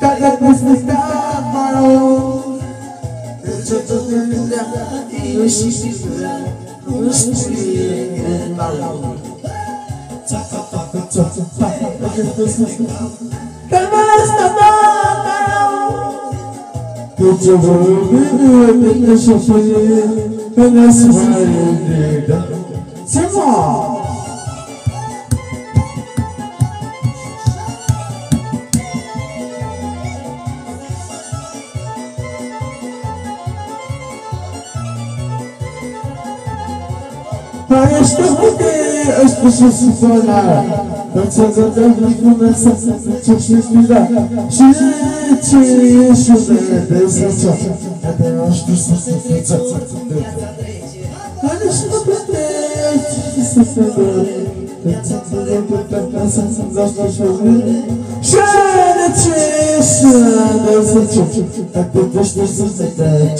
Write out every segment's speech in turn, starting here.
Got that business down, bro. Yoshikiba, Yoshikiba, Yoshikiba, Yoshikiba, Yoshikiba, Yoshikiba, Para estabelecer as pessoas se falar Dançando até rico nessa sensação Gente, isso é desenção Até nós tu se sensação Para estabelecer as pessoas se falar Dançando até rico nessa sensação Gente, isso é desenção Até nós tu se sensação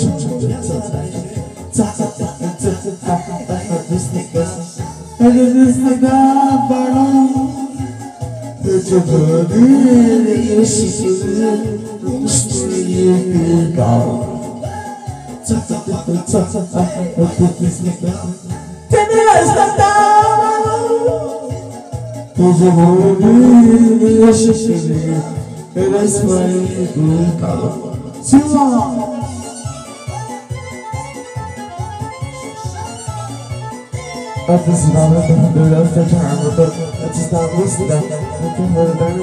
المكبرة تتقابل الشكل المشتري في الدار تجربني الشكل الاسمري في الدار سوا Atıslanırdı, dövlerde tanrıdı Atıslanmıştı da Atımlardan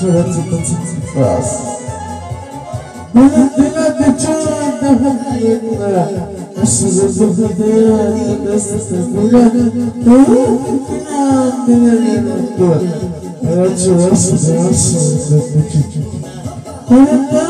sonra çıktı çıktı Rast Bıraktın adı çoğundu hayırlara Aşırı bu kadar Nasılsızlığa Doğru günah Dilerim Açıl açıl açıl Açıl açıl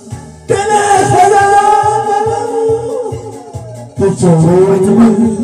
Tenez, c'est de l'homme Tout son beau et